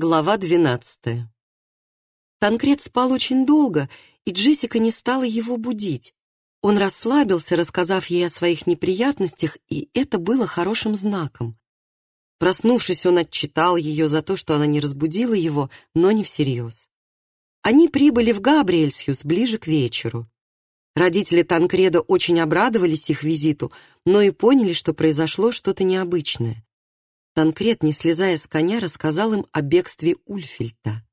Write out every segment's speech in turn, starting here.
Глава двенадцатая. Танкрет спал очень долго, и Джессика не стала его будить. Он расслабился, рассказав ей о своих неприятностях, и это было хорошим знаком. Проснувшись, он отчитал ее за то, что она не разбудила его, но не всерьез. Они прибыли в Габриэльсхюс ближе к вечеру. Родители Танкреда очень обрадовались их визиту, но и поняли, что произошло что-то необычное. Танкрет, не слезая с коня, рассказал им о бегстве Ульфильта.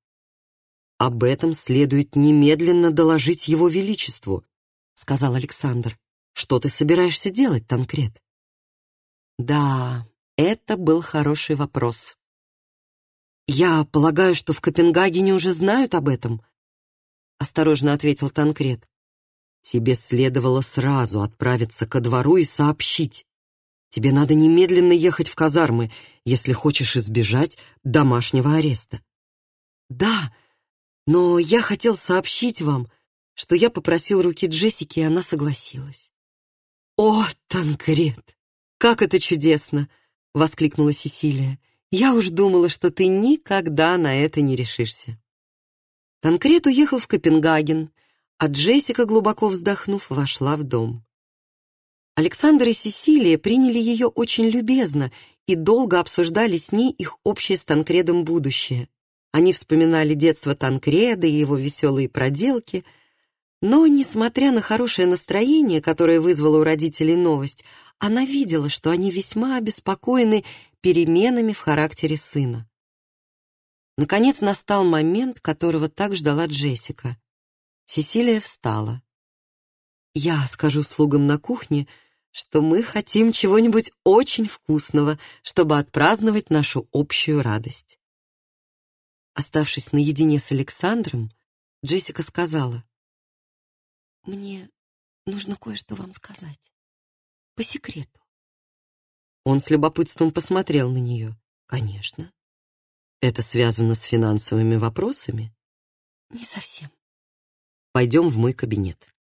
«Об этом следует немедленно доложить его величеству», — сказал Александр. «Что ты собираешься делать, Танкрет?» Да, это был хороший вопрос. «Я полагаю, что в Копенгагене уже знают об этом», — осторожно ответил Танкрет. «Тебе следовало сразу отправиться ко двору и сообщить. Тебе надо немедленно ехать в казармы, если хочешь избежать домашнего ареста. Да, но я хотел сообщить вам, что я попросил руки Джессики, и она согласилась. О, Танкрет, как это чудесно! воскликнула Сесилия. Я уж думала, что ты никогда на это не решишься. Танкрет уехал в Копенгаген, а Джессика, глубоко вздохнув, вошла в дом. Александр и Сесилия приняли ее очень любезно и долго обсуждали с ней их общее с Танкредом будущее. Они вспоминали детство Танкреда и его веселые проделки, но, несмотря на хорошее настроение, которое вызвало у родителей новость, она видела, что они весьма обеспокоены переменами в характере сына. Наконец настал момент, которого так ждала Джессика. Сесилия встала. «Я скажу слугам на кухне», что мы хотим чего-нибудь очень вкусного, чтобы отпраздновать нашу общую радость. Оставшись наедине с Александром, Джессика сказала, «Мне нужно кое-что вам сказать. По секрету». Он с любопытством посмотрел на нее. «Конечно. Это связано с финансовыми вопросами?» «Не совсем». «Пойдем в мой кабинет».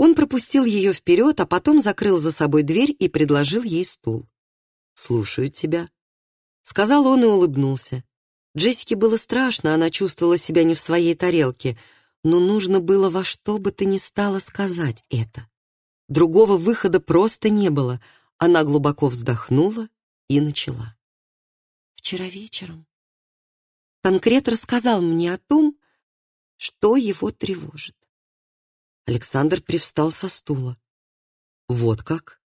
Он пропустил ее вперед, а потом закрыл за собой дверь и предложил ей стул. «Слушаю тебя», — сказал он и улыбнулся. Джессике было страшно, она чувствовала себя не в своей тарелке, но нужно было во что бы то ни стало сказать это. Другого выхода просто не было. Она глубоко вздохнула и начала. «Вчера вечером Конкрет рассказал мне о том, что его тревожит. Александр привстал со стула. «Вот как?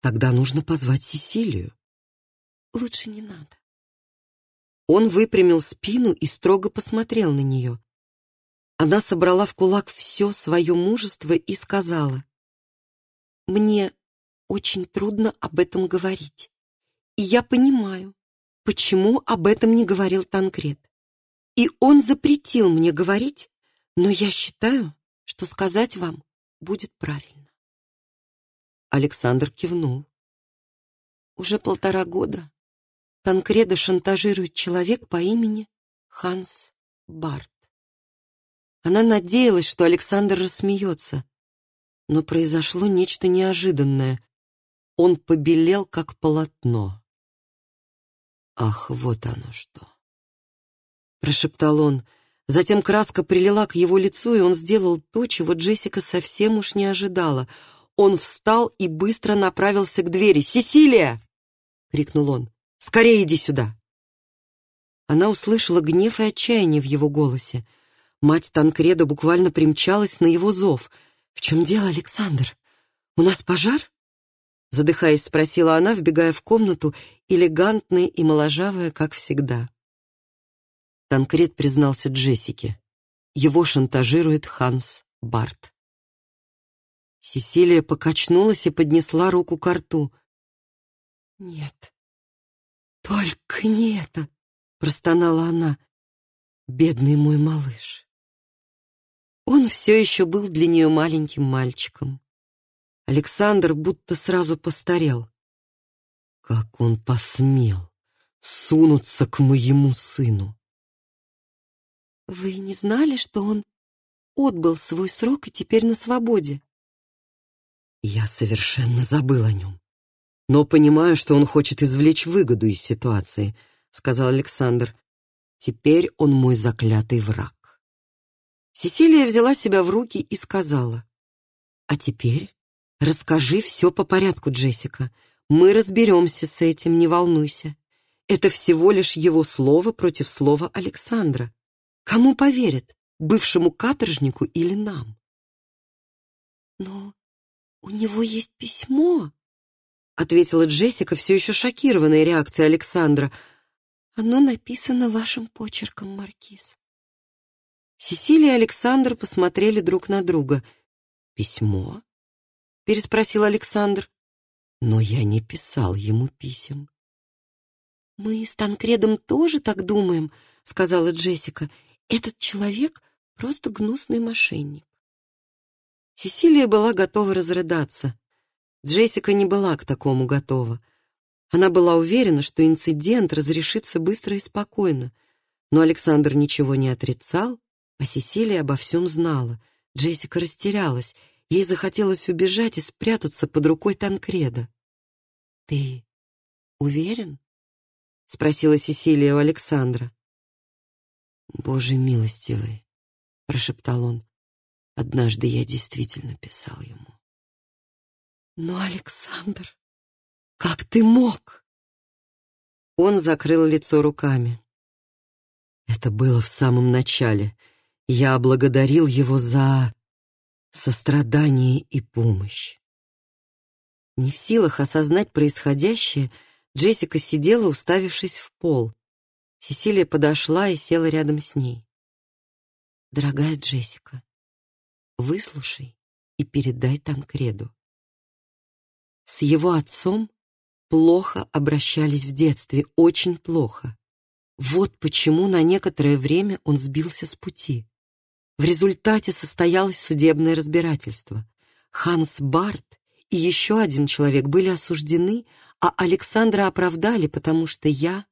Тогда нужно позвать Сесилию». «Лучше не надо». Он выпрямил спину и строго посмотрел на нее. Она собрала в кулак все свое мужество и сказала, «Мне очень трудно об этом говорить, и я понимаю, почему об этом не говорил Танкрет. И он запретил мне говорить, но я считаю, что сказать вам будет правильно. Александр кивнул. Уже полтора года Танкреда шантажирует человек по имени Ханс Барт. Она надеялась, что Александр рассмеется, но произошло нечто неожиданное. Он побелел, как полотно. «Ах, вот оно что!» Прошептал он, — Затем краска прилила к его лицу, и он сделал то, чего Джессика совсем уж не ожидала. Он встал и быстро направился к двери. «Сесилия!» — крикнул он. «Скорее иди сюда!» Она услышала гнев и отчаяние в его голосе. Мать Танкреда буквально примчалась на его зов. «В чем дело, Александр? У нас пожар?» Задыхаясь, спросила она, вбегая в комнату, элегантная и моложавая, как всегда. Танкрет признался Джессике. Его шантажирует Ханс Барт. Сесилия покачнулась и поднесла руку к рту. «Нет, только не это!» — простонала она. «Бедный мой малыш!» Он все еще был для нее маленьким мальчиком. Александр будто сразу постарел. Как он посмел сунуться к моему сыну! Вы не знали, что он отбыл свой срок и теперь на свободе? Я совершенно забыл о нем. Но понимаю, что он хочет извлечь выгоду из ситуации, сказал Александр. Теперь он мой заклятый враг. Сесилия взяла себя в руки и сказала, «А теперь расскажи все по порядку, Джессика. Мы разберемся с этим, не волнуйся. Это всего лишь его слово против слова Александра. Кому поверят, бывшему каторжнику или нам?» «Но у него есть письмо», — ответила Джессика, все еще шокированная реакцией Александра. «Оно написано вашим почерком, Маркиз». Сесилия и Александр посмотрели друг на друга. «Письмо?» — переспросил Александр. «Но я не писал ему писем». «Мы с Танкредом тоже так думаем», — сказала Джессика. «Этот человек просто гнусный мошенник». Сесилия была готова разрыдаться. Джессика не была к такому готова. Она была уверена, что инцидент разрешится быстро и спокойно. Но Александр ничего не отрицал, а Сесилия обо всем знала. Джессика растерялась. Ей захотелось убежать и спрятаться под рукой Танкреда. «Ты уверен?» — спросила Сесилия у Александра. «Боже милостивый», — прошептал он. «Однажды я действительно писал ему». «Но, Александр, как ты мог?» Он закрыл лицо руками. Это было в самом начале. Я благодарил его за сострадание и помощь. Не в силах осознать происходящее, Джессика сидела, уставившись в пол. Сесилия подошла и села рядом с ней. «Дорогая Джессика, выслушай и передай Танкреду. С его отцом плохо обращались в детстве, очень плохо. Вот почему на некоторое время он сбился с пути. В результате состоялось судебное разбирательство. Ханс Барт и еще один человек были осуждены, а Александра оправдали, потому что я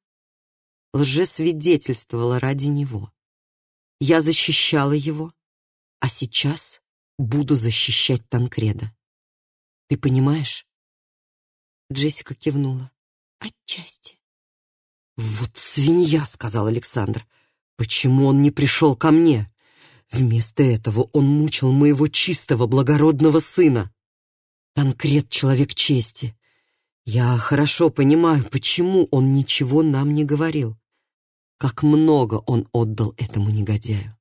лжесвидетельствовала ради него. Я защищала его, а сейчас буду защищать Танкреда. Ты понимаешь? Джессика кивнула. «Отчасти». «Вот свинья», — сказал Александр. «Почему он не пришел ко мне? Вместо этого он мучил моего чистого, благородного сына. Танкрет — человек чести. Я хорошо понимаю, почему он ничего нам не говорил. Как много он отдал этому негодяю».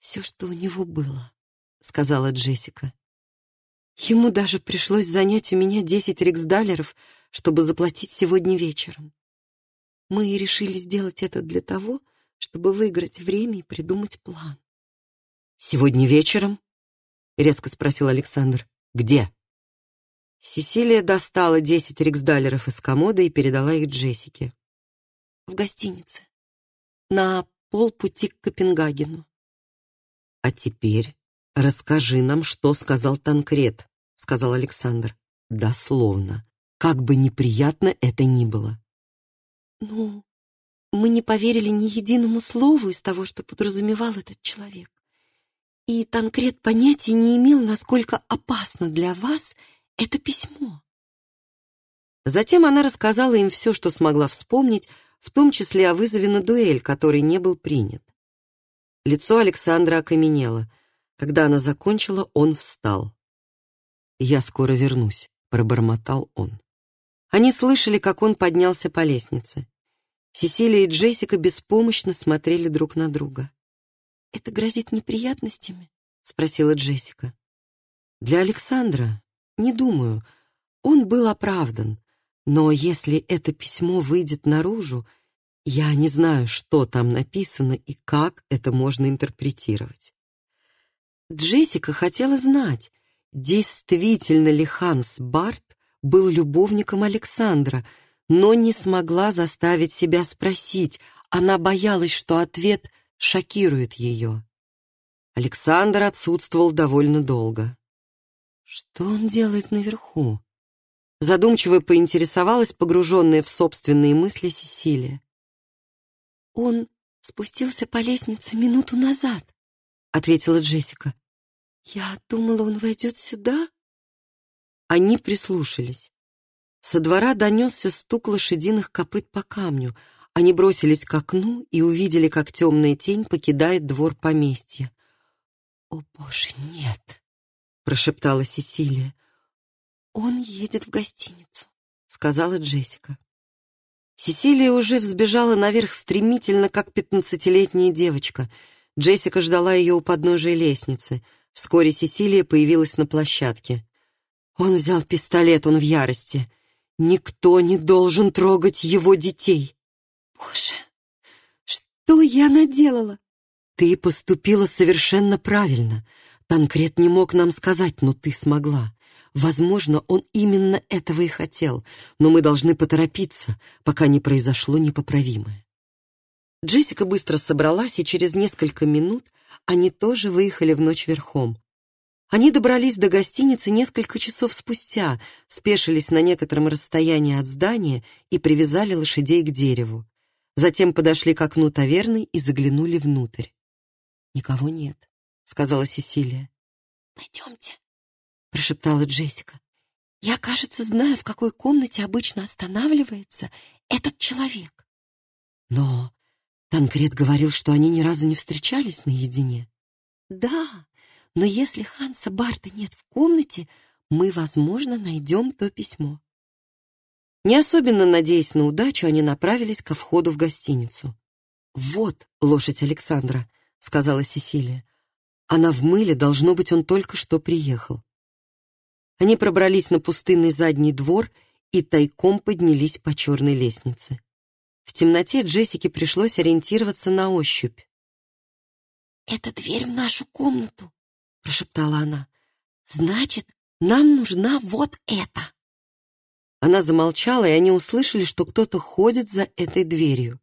«Все, что у него было», — сказала Джессика. Ему даже пришлось занять у меня десять риксдалеров, чтобы заплатить сегодня вечером. Мы решили сделать это для того, чтобы выиграть время и придумать план. «Сегодня вечером?» — резко спросил Александр. «Где?» Сесилия достала десять риксдалеров из комода и передала их Джессике. «В гостинице. На полпути к Копенгагену». «А теперь «Расскажи нам, что сказал Танкрет», — сказал Александр. «Дословно. Как бы неприятно это ни было». «Ну, мы не поверили ни единому слову из того, что подразумевал этот человек. И Танкрет понятия не имел, насколько опасно для вас это письмо». Затем она рассказала им все, что смогла вспомнить, в том числе о вызове на дуэль, который не был принят. Лицо Александра окаменело — когда она закончила, он встал. «Я скоро вернусь», — пробормотал он. Они слышали, как он поднялся по лестнице. Сесилия и Джессика беспомощно смотрели друг на друга. «Это грозит неприятностями?» — спросила Джессика. «Для Александра? Не думаю. Он был оправдан. Но если это письмо выйдет наружу, я не знаю, что там написано и как это можно интерпретировать. Джессика хотела знать, действительно ли Ханс Барт был любовником Александра, но не смогла заставить себя спросить. Она боялась, что ответ шокирует ее. Александр отсутствовал довольно долго. Что он делает наверху? Задумчиво поинтересовалась погруженная в собственные мысли Сесилия. «Он спустился по лестнице минуту назад», — ответила Джессика. «Я думала, он войдет сюда?» Они прислушались. Со двора донесся стук лошадиных копыт по камню. Они бросились к окну и увидели, как темная тень покидает двор поместья. «О, Боже, нет!» — прошептала Сесилия. «Он едет в гостиницу», — сказала Джессика. Сесилия уже взбежала наверх стремительно, как пятнадцатилетняя девочка. Джессика ждала ее у подножия лестницы. Вскоре Сесилия появилась на площадке. Он взял пистолет, он в ярости. Никто не должен трогать его детей. Боже, что я наделала? Ты поступила совершенно правильно. Танкрет не мог нам сказать, но ты смогла. Возможно, он именно этого и хотел, но мы должны поторопиться, пока не произошло непоправимое. Джессика быстро собралась, и через несколько минут они тоже выехали в ночь верхом. Они добрались до гостиницы несколько часов спустя, спешились на некотором расстоянии от здания и привязали лошадей к дереву. Затем подошли к окну таверны и заглянули внутрь. «Никого нет», — сказала Сесилия. «Пойдемте», прошептала Джессика. «Я, кажется, знаю, в какой комнате обычно останавливается этот человек». Но Танкрет говорил, что они ни разу не встречались наедине. «Да, но если Ханса Барта нет в комнате, мы, возможно, найдем то письмо». Не особенно надеясь на удачу, они направились ко входу в гостиницу. «Вот лошадь Александра», — сказала Сесилия. «Она в мыле, должно быть, он только что приехал». Они пробрались на пустынный задний двор и тайком поднялись по черной лестнице. В темноте Джессике пришлось ориентироваться на ощупь. «Это дверь в нашу комнату», — прошептала она. «Значит, нам нужна вот эта». Она замолчала, и они услышали, что кто-то ходит за этой дверью.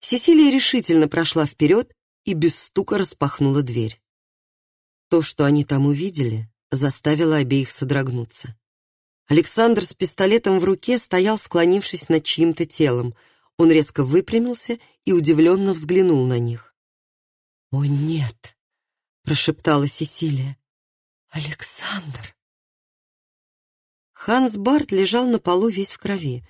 Сесилия решительно прошла вперед и без стука распахнула дверь. То, что они там увидели, заставило обеих содрогнуться. Александр с пистолетом в руке стоял, склонившись над чьим-то телом. Он резко выпрямился и удивленно взглянул на них. «О, нет!» — прошептала Сесилия. «Александр!» Ханс Барт лежал на полу весь в крови.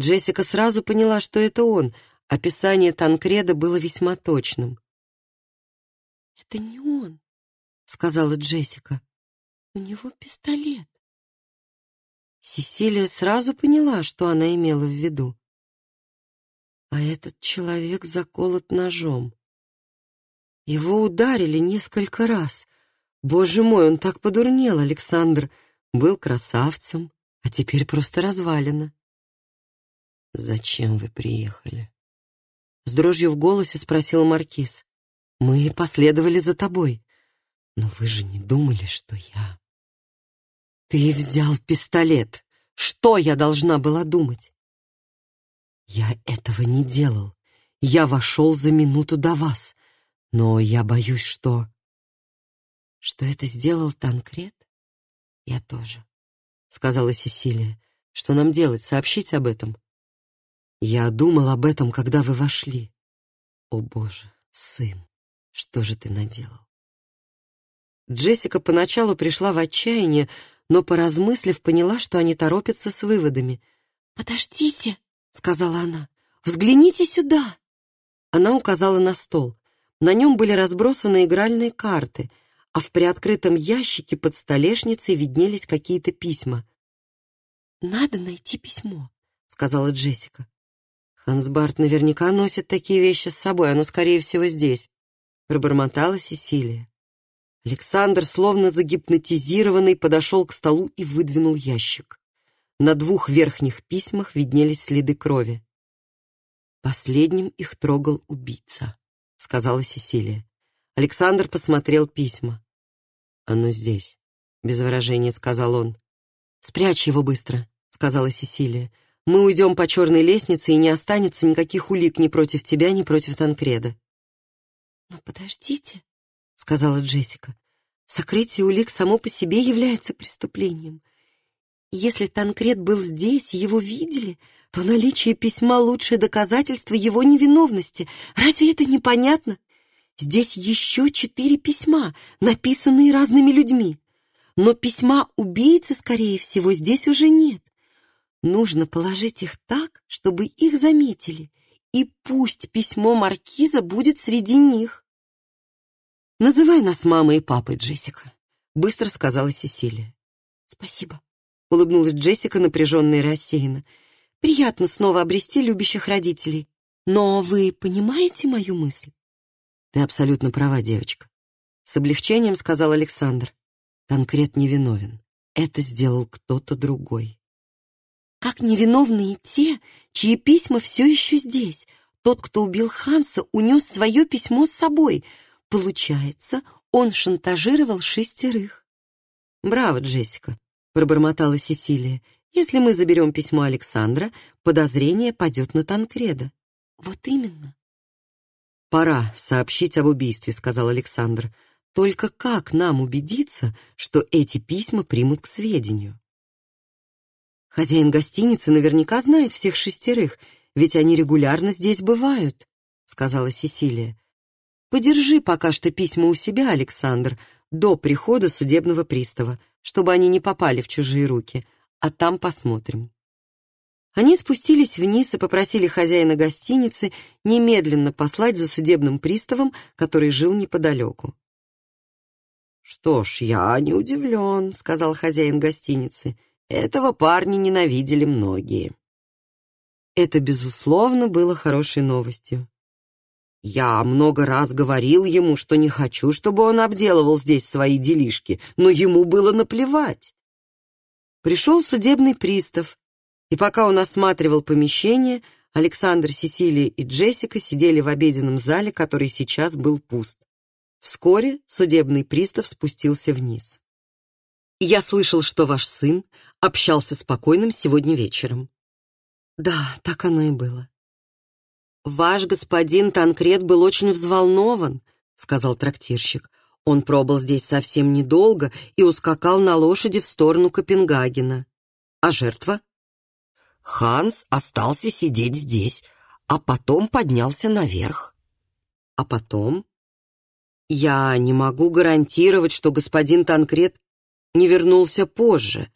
Джессика сразу поняла, что это он. Описание Танкреда было весьма точным. «Это не он», — сказала Джессика. У него пистолет. Сесилия сразу поняла, что она имела в виду. А этот человек заколот ножом. Его ударили несколько раз. Боже мой, он так подурнел, Александр. Был красавцем, а теперь просто развалина. «Зачем вы приехали?» С дрожью в голосе спросил Маркиз. «Мы последовали за тобой. Но вы же не думали, что я...» Ты взял пистолет. Что я должна была думать? Я этого не делал. Я вошел за минуту до вас. Но я боюсь, что... Что это сделал Танкрет? Я тоже, сказала Сесилия. Что нам делать, сообщить об этом? Я думал об этом, когда вы вошли. О, Боже, сын, что же ты наделал? Джессика поначалу пришла в отчаяние, но, поразмыслив, поняла, что они торопятся с выводами. «Подождите», — сказала она, — «взгляните сюда». Она указала на стол. На нем были разбросаны игральные карты, а в приоткрытом ящике под столешницей виднелись какие-то письма. «Надо найти письмо», — сказала Джессика. «Хансбарт наверняка носит такие вещи с собой, оно, скорее всего, здесь», — пробормотала Сесилия. Александр, словно загипнотизированный, подошел к столу и выдвинул ящик. На двух верхних письмах виднелись следы крови. «Последним их трогал убийца», — сказала Сесилия. Александр посмотрел письма. «Оно здесь», — без выражения сказал он. «Спрячь его быстро», — сказала Сесилия. «Мы уйдем по черной лестнице, и не останется никаких улик ни против тебя, ни против Танкреда». «Но подождите», — сказала Джессика. «Сокрытие улик само по себе является преступлением. Если Танкрет был здесь, его видели, то наличие письма — лучшее доказательство его невиновности. Разве это непонятно? Здесь еще четыре письма, написанные разными людьми. Но письма убийцы, скорее всего, здесь уже нет. Нужно положить их так, чтобы их заметили, И пусть письмо маркиза будет среди них. «Называй нас мамой и папой, Джессика», — быстро сказала Сесилия. «Спасибо», — улыбнулась Джессика напряженно и рассеянно. «Приятно снова обрести любящих родителей. Но вы понимаете мою мысль?» «Ты абсолютно права, девочка», — с облегчением сказал Александр. «Танкрет невиновен. Это сделал кто-то другой». «Как невиновны и те, чьи письма все еще здесь. Тот, кто убил Ханса, унес свое письмо с собой. Получается, он шантажировал шестерых». «Браво, Джессика», — пробормотала Сесилия. «Если мы заберем письмо Александра, подозрение падет на Танкреда». «Вот именно». «Пора сообщить об убийстве», — сказал Александр. «Только как нам убедиться, что эти письма примут к сведению?» «Хозяин гостиницы наверняка знает всех шестерых, ведь они регулярно здесь бывают», — сказала Сесилия. «Подержи пока что письма у себя, Александр, до прихода судебного пристава, чтобы они не попали в чужие руки, а там посмотрим». Они спустились вниз и попросили хозяина гостиницы немедленно послать за судебным приставом, который жил неподалеку. «Что ж, я не удивлен», — сказал хозяин гостиницы. «Этого парня ненавидели многие». Это, безусловно, было хорошей новостью. Я много раз говорил ему, что не хочу, чтобы он обделывал здесь свои делишки, но ему было наплевать. Пришел судебный пристав, и пока он осматривал помещение, Александр, Сесилия и Джессика сидели в обеденном зале, который сейчас был пуст. Вскоре судебный пристав спустился вниз. «Я слышал, что ваш сын общался с покойным сегодня вечером». «Да, так оно и было». «Ваш господин Танкрет был очень взволнован», — сказал трактирщик. «Он пробыл здесь совсем недолго и ускакал на лошади в сторону Копенгагена. А жертва?» Ханс остался сидеть здесь, а потом поднялся наверх. А потом? Я не могу гарантировать, что господин Танкрет не вернулся позже.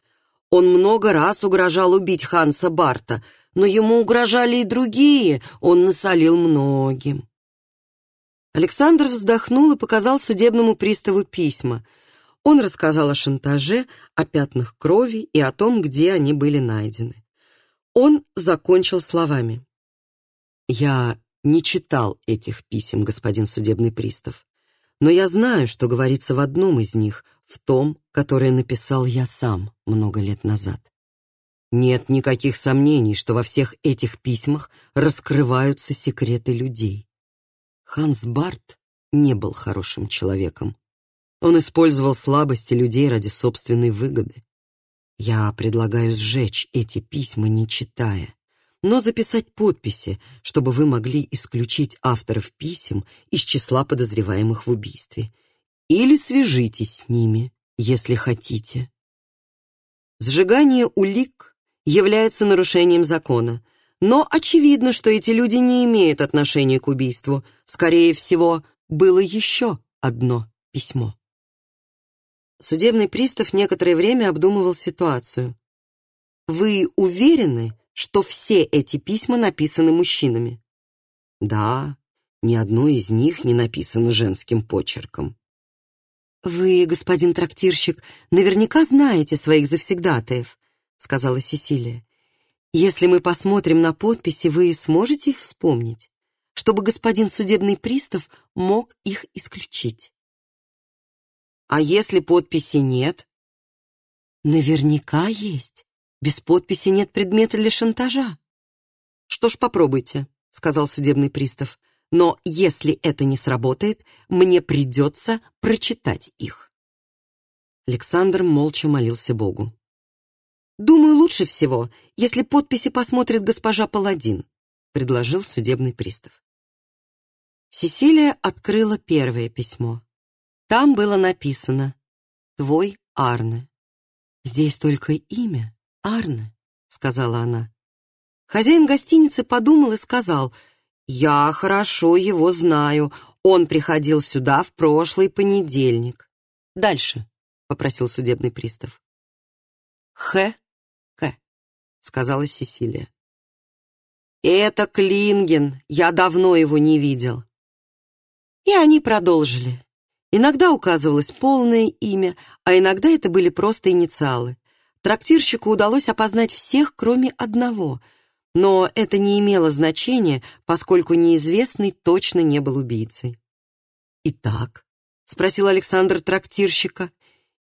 Он много раз угрожал убить Ханса Барта, но ему угрожали и другие, он насолил многим. Александр вздохнул и показал судебному приставу письма. Он рассказал о шантаже, о пятнах крови и о том, где они были найдены. Он закончил словами. «Я не читал этих писем, господин судебный пристав, но я знаю, что говорится в одном из них, в том, которое написал я сам много лет назад. Нет никаких сомнений, что во всех этих письмах раскрываются секреты людей. Ханс Барт не был хорошим человеком. Он использовал слабости людей ради собственной выгоды. Я предлагаю сжечь эти письма, не читая, но записать подписи, чтобы вы могли исключить авторов писем из числа подозреваемых в убийстве. Или свяжитесь с ними, если хотите. Сжигание улик является нарушением закона, но очевидно, что эти люди не имеют отношения к убийству. Скорее всего, было еще одно письмо. Судебный пристав некоторое время обдумывал ситуацию. «Вы уверены, что все эти письма написаны мужчинами?» «Да, ни одно из них не написано женским почерком». «Вы, господин трактирщик, наверняка знаете своих завсегдатаев», — сказала Сесилия. «Если мы посмотрим на подписи, вы сможете их вспомнить, чтобы господин судебный пристав мог их исключить». А если подписи нет? Наверняка есть. Без подписи нет предмета для шантажа. Что ж, попробуйте, сказал судебный пристав. Но если это не сработает, мне придется прочитать их. Александр молча молился Богу. «Думаю, лучше всего, если подписи посмотрит госпожа Паладин», предложил судебный пристав. Сесилия открыла первое письмо. Там было написано «Твой Арне». «Здесь только имя Арне», — сказала она. Хозяин гостиницы подумал и сказал, «Я хорошо его знаю. Он приходил сюда в прошлый понедельник». «Дальше», — попросил судебный пристав. «Х. К», — сказала Сесилия. «Это Клинген, я давно его не видел». И они продолжили. Иногда указывалось полное имя, а иногда это были просто инициалы. Трактирщику удалось опознать всех, кроме одного, но это не имело значения, поскольку неизвестный точно не был убийцей. «Итак», — спросил Александр трактирщика,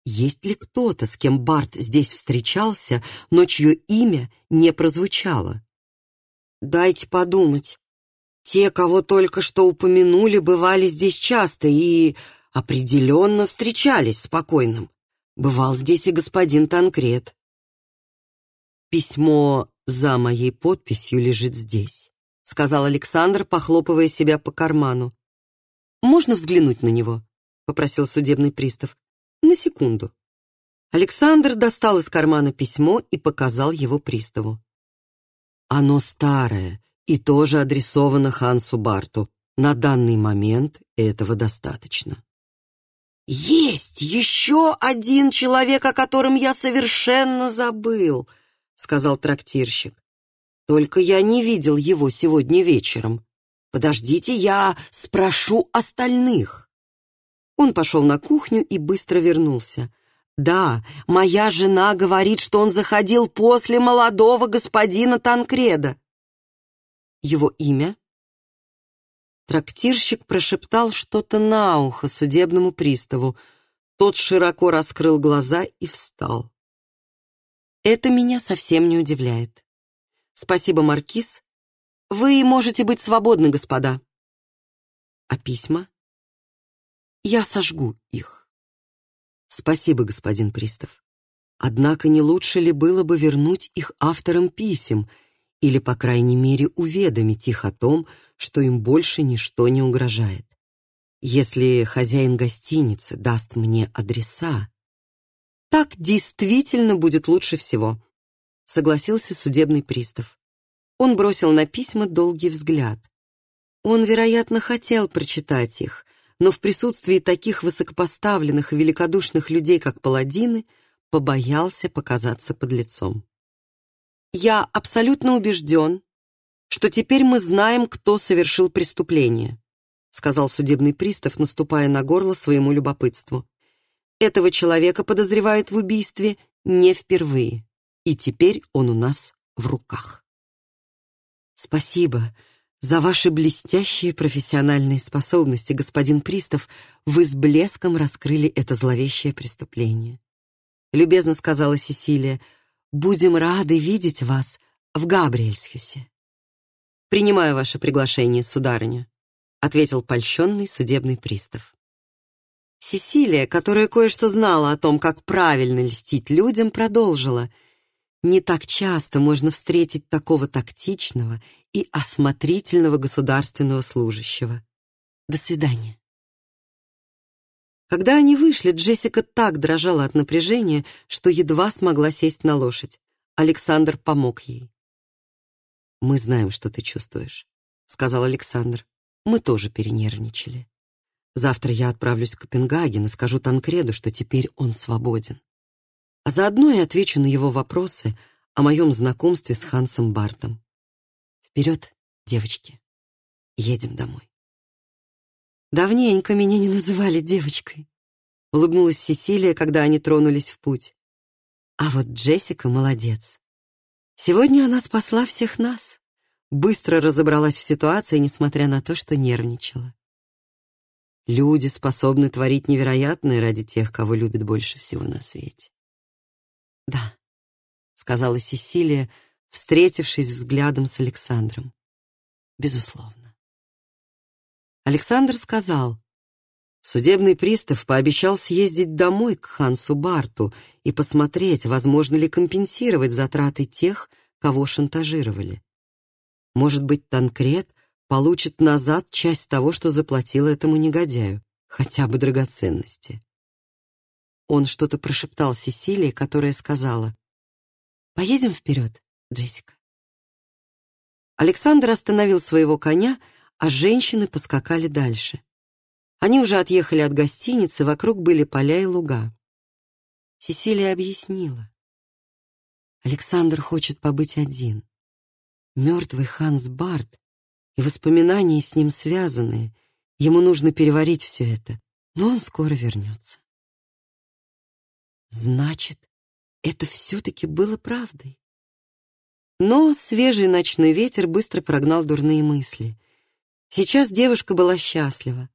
«есть ли кто-то, с кем Барт здесь встречался, но чье имя не прозвучало?» «Дайте подумать. Те, кого только что упомянули, бывали здесь часто и определенно встречались с покойным. Бывал здесь и господин Танкрет. Письмо за моей подписью лежит здесь, сказал Александр, похлопывая себя по карману. Можно взглянуть на него? попросил судебный пристав. На секунду. Александр достал из кармана письмо и показал его приставу. Оно старое и тоже адресовано Хансу Барту. На данный момент этого достаточно. «Есть еще один человек, о котором я совершенно забыл», — сказал трактирщик. «Только я не видел его сегодня вечером. Подождите, я спрошу остальных». Он пошел на кухню и быстро вернулся. «Да, моя жена говорит, что он заходил после молодого господина Танкреда». «Его имя?» Трактирщик прошептал что-то на ухо судебному приставу. Тот широко раскрыл глаза и встал. Это меня совсем не удивляет. Спасибо, Маркиз. Вы можете быть свободны, господа. А письма? Я сожгу их. Спасибо, господин пристав. Однако не лучше ли было бы вернуть их авторам писем — или, по крайней мере, уведомить их о том, что им больше ничто не угрожает. Если хозяин гостиницы даст мне адреса, так действительно будет лучше всего, согласился судебный пристав. Он бросил на письма долгий взгляд. Он, вероятно, хотел прочитать их, но в присутствии таких высокопоставленных и великодушных людей, как паладины, побоялся показаться под лицом. Я абсолютно убежден, что теперь мы знаем, кто совершил преступление, сказал судебный пристав, наступая на горло своему любопытству. Этого человека подозревают в убийстве не впервые, и теперь он у нас в руках. Спасибо за ваши блестящие профессиональные способности, господин пристав. Вы с блеском раскрыли это зловещее преступление. Любезно сказала Сесилия, Будем рады видеть вас в Габриэльсхюсе. Принимаю ваше приглашение, сударыня, ответил польщенный судебный пристав. Сесилия, которая кое-что знала о том, как правильно льстить людям, продолжила. Не так часто можно встретить такого тактичного и осмотрительного государственного служащего. До свидания. Когда они вышли, Джессика так дрожала от напряжения, что едва смогла сесть на лошадь. Александр помог ей. «Мы знаем, что ты чувствуешь», — сказал Александр. «Мы тоже перенервничали. Завтра я отправлюсь в Копенгаген и скажу Танкреду, что теперь он свободен. А заодно и отвечу на его вопросы о моем знакомстве с Хансом Бартом. Вперед, девочки, едем домой». Давненько меня не называли девочкой. Улыбнулась Сесилия, когда они тронулись в путь. А вот Джессика молодец. Сегодня она спасла всех нас. Быстро разобралась в ситуации, несмотря на то, что нервничала. Люди способны творить невероятное ради тех, кого любят больше всего на свете. Да, сказала Сесилия, встретившись взглядом с Александром. Безусловно. Александр сказал, Судебный пристав пообещал съездить домой к Хансу Барту и посмотреть, возможно ли компенсировать затраты тех, кого шантажировали. Может быть, Танкрет получит назад часть того, что заплатил этому негодяю, хотя бы драгоценности. Он что-то прошептал Сесилии, которая сказала, «Поедем вперед, Джессика». Александр остановил своего коня, а женщины поскакали дальше. Они уже отъехали от гостиницы, вокруг были поля и луга. Сесилия объяснила. Александр хочет побыть один. Мертвый Ханс Барт и воспоминания с ним связанные. Ему нужно переварить все это, но он скоро вернется. Значит, это все-таки было правдой. Но свежий ночной ветер быстро прогнал дурные мысли. Сейчас девушка была счастлива.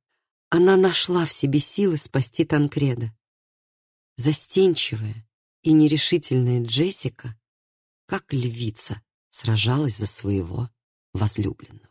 Она нашла в себе силы спасти Танкреда. Застенчивая и нерешительная Джессика, как львица, сражалась за своего возлюбленного.